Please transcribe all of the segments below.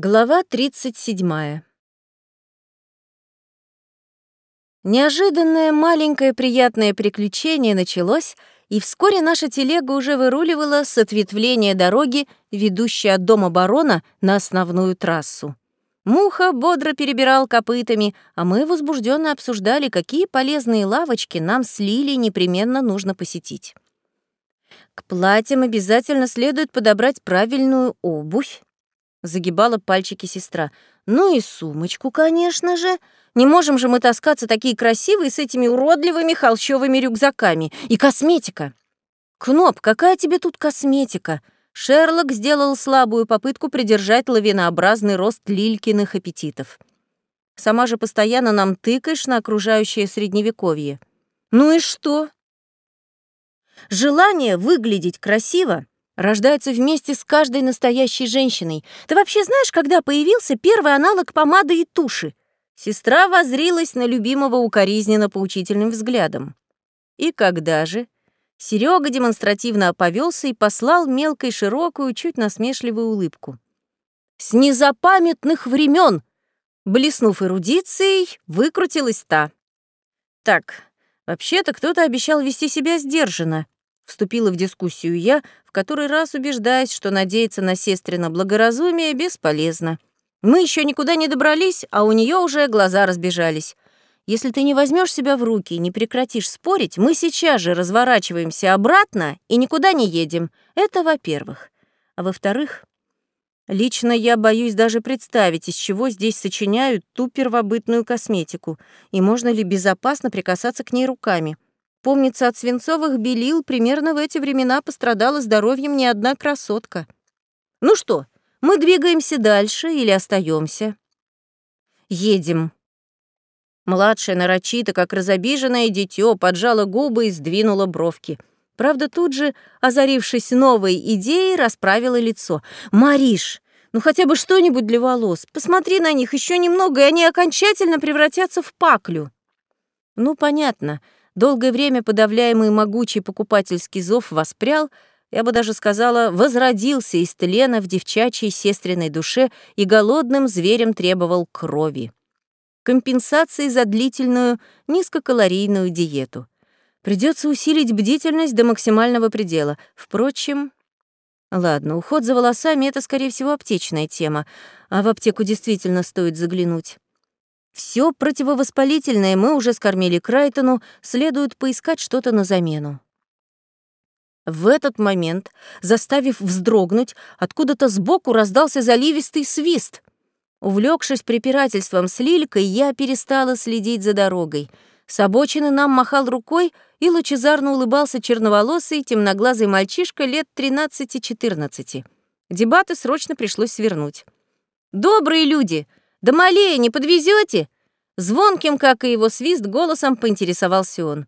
Глава 37. Неожиданное маленькое приятное приключение началось, и вскоре наша телега уже выруливала с ответвления дороги, ведущей от дома барона на основную трассу. Муха бодро перебирал копытами, а мы возбужденно обсуждали, какие полезные лавочки нам с Лили непременно нужно посетить. К платьям обязательно следует подобрать правильную обувь, Загибала пальчики сестра. Ну и сумочку, конечно же. Не можем же мы таскаться такие красивые с этими уродливыми холщовыми рюкзаками. И косметика. Кноп, какая тебе тут косметика? Шерлок сделал слабую попытку придержать лавинообразный рост Лилькиных аппетитов. Сама же постоянно нам тыкаешь на окружающее средневековье. Ну и что? Желание выглядеть красиво рождается вместе с каждой настоящей женщиной. Ты вообще знаешь, когда появился первый аналог помады и туши? Сестра возрилась на любимого укоризненно поучительным взглядом. И когда же? Серега демонстративно оповелся и послал мелкой широкую, чуть насмешливую улыбку. «С незапамятных времен!» Блеснув эрудицией, выкрутилась та. «Так, вообще-то кто-то обещал вести себя сдержанно», Вступила в дискуссию я, в который раз убеждаясь, что надеяться на сестрина благоразумие бесполезно. Мы еще никуда не добрались, а у нее уже глаза разбежались. Если ты не возьмешь себя в руки и не прекратишь спорить, мы сейчас же разворачиваемся обратно и никуда не едем. Это во-первых. А во-вторых, лично я боюсь даже представить, из чего здесь сочиняют ту первобытную косметику, и можно ли безопасно прикасаться к ней руками. Помнится, от свинцовых белил примерно в эти времена пострадала здоровьем не одна красотка. Ну что, мы двигаемся дальше или остаемся? Едем. Младшая нарочито, как разобиженное дитё, поджала губы и сдвинула бровки. Правда, тут же, озарившись новой идеей, расправила лицо. «Мариш, ну хотя бы что-нибудь для волос. Посмотри на них еще немного, и они окончательно превратятся в паклю». Ну, понятно. Долгое время подавляемый могучий покупательский зов воспрял, я бы даже сказала, возродился из тлена в девчачьей сестренной душе и голодным зверем требовал крови. Компенсации за длительную низкокалорийную диету. Придется усилить бдительность до максимального предела. Впрочем, ладно, уход за волосами — это, скорее всего, аптечная тема, а в аптеку действительно стоит заглянуть. Все противовоспалительное мы уже скормили Крайтону, следует поискать что-то на замену. В этот момент, заставив вздрогнуть, откуда-то сбоку раздался заливистый свист. Увлекшись препирательством с Лилькой, я перестала следить за дорогой. С обочины нам махал рукой и лучезарно улыбался черноволосый, темноглазый мальчишка лет 13-14. Дебаты срочно пришлось свернуть. «Добрые люди! «Да малее не подвезете? Звонким, как и его свист, голосом поинтересовался он.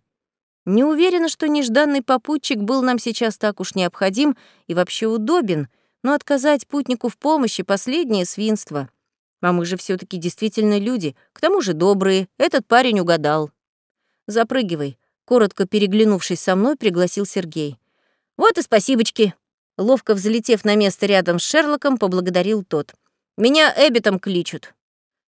Не уверена, что нежданный попутчик был нам сейчас так уж необходим и вообще удобен, но отказать путнику в помощи — последнее свинство. А мы же все таки действительно люди, к тому же добрые, этот парень угадал. «Запрыгивай», — коротко переглянувшись со мной, пригласил Сергей. «Вот и спасибочки», — ловко взлетев на место рядом с Шерлоком, поблагодарил тот. «Меня Эббитом кличут».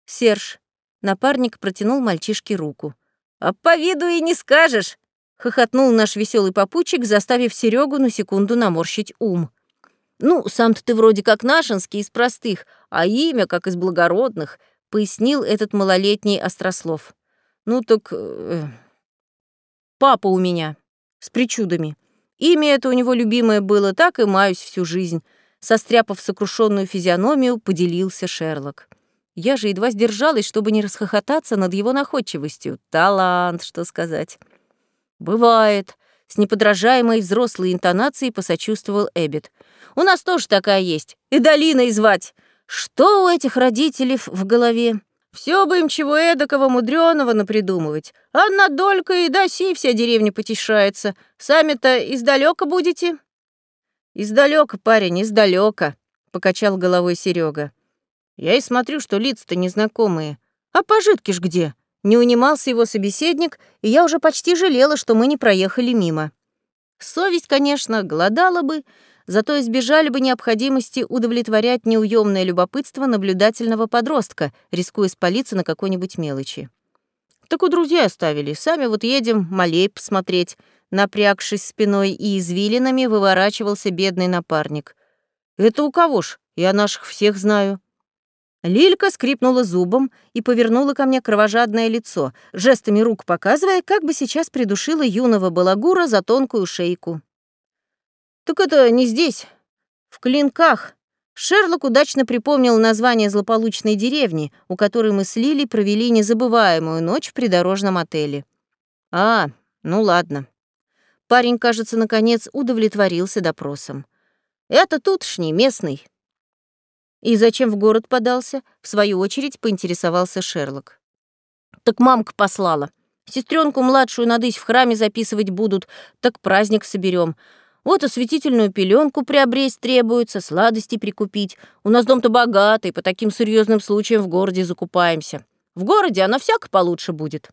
Серж. Напарник протянул мальчишке руку. «А по виду и не скажешь!» — хохотнул наш веселый попутчик, заставив Серегу на секунду наморщить ум. «Ну, сам-то ты вроде как нашинский, из простых, а имя как из благородных», — пояснил этот малолетний острослов. «Ну так... Э, папа у меня, с причудами. Имя это у него любимое было, так и маюсь всю жизнь», — состряпав сокрушенную физиономию, поделился Шерлок. Я же едва сдержалась, чтобы не расхохотаться над его находчивостью. Талант, что сказать. «Бывает», — с неподражаемой взрослой интонацией посочувствовал Эббит. «У нас тоже такая есть. И Долиной звать. Что у этих родителей в голове? Все бы им чего эдакого мудрёного напридумывать. Одна долька и до сей вся деревня потешается. Сами-то издалека будете?» «Издалека, парень, издалека», — покачал головой Серега. Я и смотрю, что лица-то незнакомые. А пожитки ж где? Не унимался его собеседник, и я уже почти жалела, что мы не проехали мимо. Совесть, конечно, голодала бы, зато избежали бы необходимости удовлетворять неуемное любопытство наблюдательного подростка, рискуя спалиться на какой-нибудь мелочи. Так у друзей оставили, сами вот едем малей посмотреть. Напрягшись спиной и извилинами, выворачивался бедный напарник. «Это у кого ж? Я наших всех знаю». Лилька скрипнула зубом и повернула ко мне кровожадное лицо, жестами рук показывая, как бы сейчас придушила юного балагура за тонкую шейку. «Так это не здесь, в Клинках». Шерлок удачно припомнил название злополучной деревни, у которой мы с Лили провели незабываемую ночь в придорожном отеле. «А, ну ладно». Парень, кажется, наконец удовлетворился допросом. «Это тутшний, местный». «И зачем в город подался?» — в свою очередь поинтересовался Шерлок. «Так мамка послала. Сестренку младшую надысь в храме записывать будут, так праздник соберем. Вот осветительную пеленку приобресть требуется, сладости прикупить. У нас дом-то богатый, по таким серьезным случаям в городе закупаемся. В городе она всяко получше будет».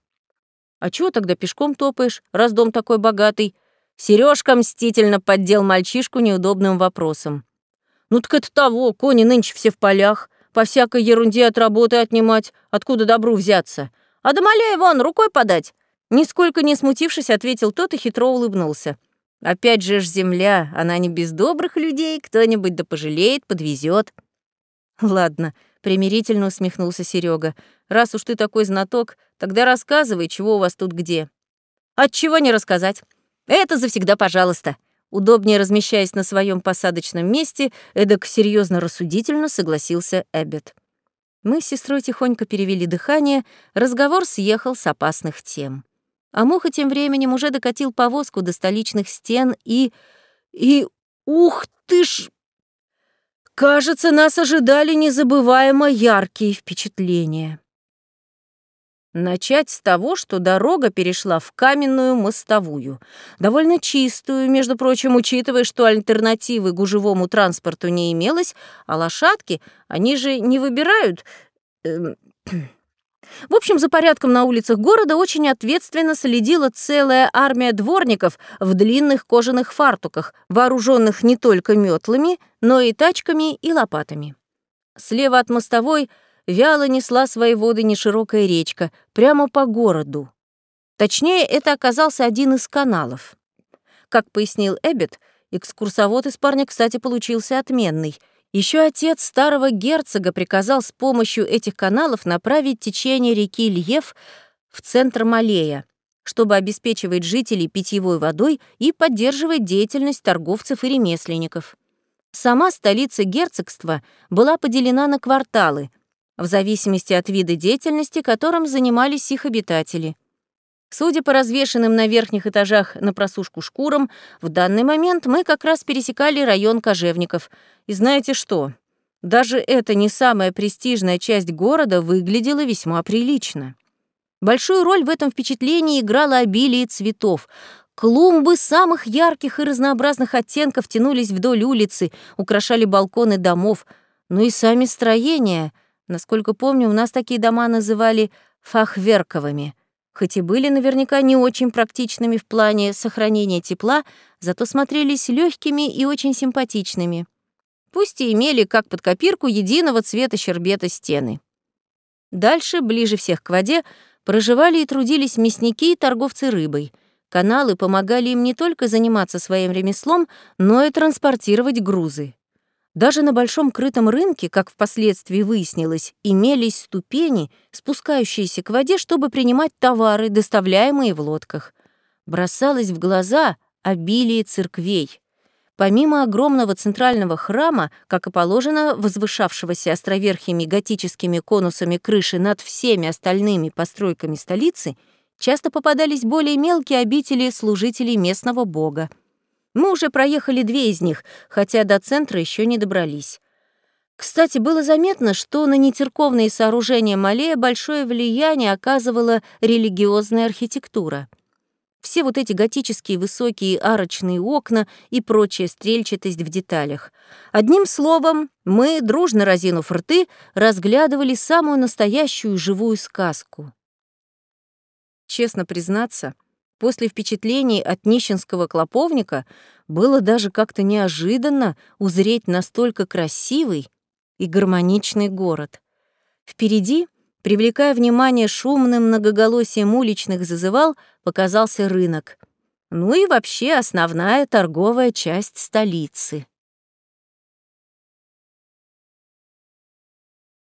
«А чего тогда пешком топаешь, раз дом такой богатый?» Сережка мстительно поддел мальчишку неудобным вопросом. Ну так это того, кони нынче все в полях, по всякой ерунде от работы отнимать, откуда добру взяться. А до Маляя вон, рукой подать. Нисколько не смутившись, ответил тот и хитро улыбнулся. Опять же ж земля, она не без добрых людей, кто-нибудь да пожалеет, подвезет. Ладно, примирительно усмехнулся Серега. Раз уж ты такой знаток, тогда рассказывай, чего у вас тут где. Отчего не рассказать? Это завсегда пожалуйста. Удобнее размещаясь на своем посадочном месте, эдак серьезно рассудительно согласился Эббет. Мы с сестрой тихонько перевели дыхание, разговор съехал с опасных тем. А Муха тем временем уже докатил повозку до столичных стен и... и... ух ты ж! Кажется, нас ожидали незабываемо яркие впечатления. Начать с того, что дорога перешла в каменную мостовую. Довольно чистую, между прочим, учитывая, что альтернативы гужевому транспорту не имелось, а лошадки, они же не выбирают... Эм, в общем, за порядком на улицах города очень ответственно следила целая армия дворников в длинных кожаных фартуках, вооруженных не только метлами, но и тачками и лопатами. Слева от мостовой — вяло несла свои воды неширокая речка, прямо по городу. Точнее, это оказался один из каналов. Как пояснил Эббет, экскурсовод из парня, кстати, получился отменный. Еще отец старого герцога приказал с помощью этих каналов направить течение реки Льев в центр Малея, чтобы обеспечивать жителей питьевой водой и поддерживать деятельность торговцев и ремесленников. Сама столица герцогства была поделена на кварталы — в зависимости от вида деятельности, которым занимались их обитатели. Судя по развешенным на верхних этажах на просушку шкурам, в данный момент мы как раз пересекали район кожевников. И знаете что? Даже эта не самая престижная часть города выглядела весьма прилично. Большую роль в этом впечатлении играло обилие цветов. Клумбы самых ярких и разнообразных оттенков тянулись вдоль улицы, украшали балконы домов, но и сами строения — Насколько помню, у нас такие дома называли фахверковыми, хоть и были наверняка не очень практичными в плане сохранения тепла, зато смотрелись легкими и очень симпатичными. Пусть и имели, как под копирку, единого цвета щербета стены. Дальше, ближе всех к воде, проживали и трудились мясники и торговцы рыбой. Каналы помогали им не только заниматься своим ремеслом, но и транспортировать грузы. Даже на большом крытом рынке, как впоследствии выяснилось, имелись ступени, спускающиеся к воде, чтобы принимать товары, доставляемые в лодках. Бросалось в глаза обилие церквей. Помимо огромного центрального храма, как и положено, возвышавшегося островерхими готическими конусами крыши над всеми остальными постройками столицы, часто попадались более мелкие обители служителей местного бога — мы уже проехали две из них, хотя до центра еще не добрались. Кстати, было заметно, что на нетерковные сооружения Малея большое влияние оказывала религиозная архитектура. Все вот эти готические высокие арочные окна и прочая стрельчатость в деталях. Одним словом, мы, дружно разинув рты, разглядывали самую настоящую живую сказку. Честно признаться, После впечатлений от нищенского клоповника было даже как-то неожиданно узреть настолько красивый и гармоничный город. Впереди, привлекая внимание шумным многоголосием уличных зазывал, показался рынок. Ну и вообще основная торговая часть столицы.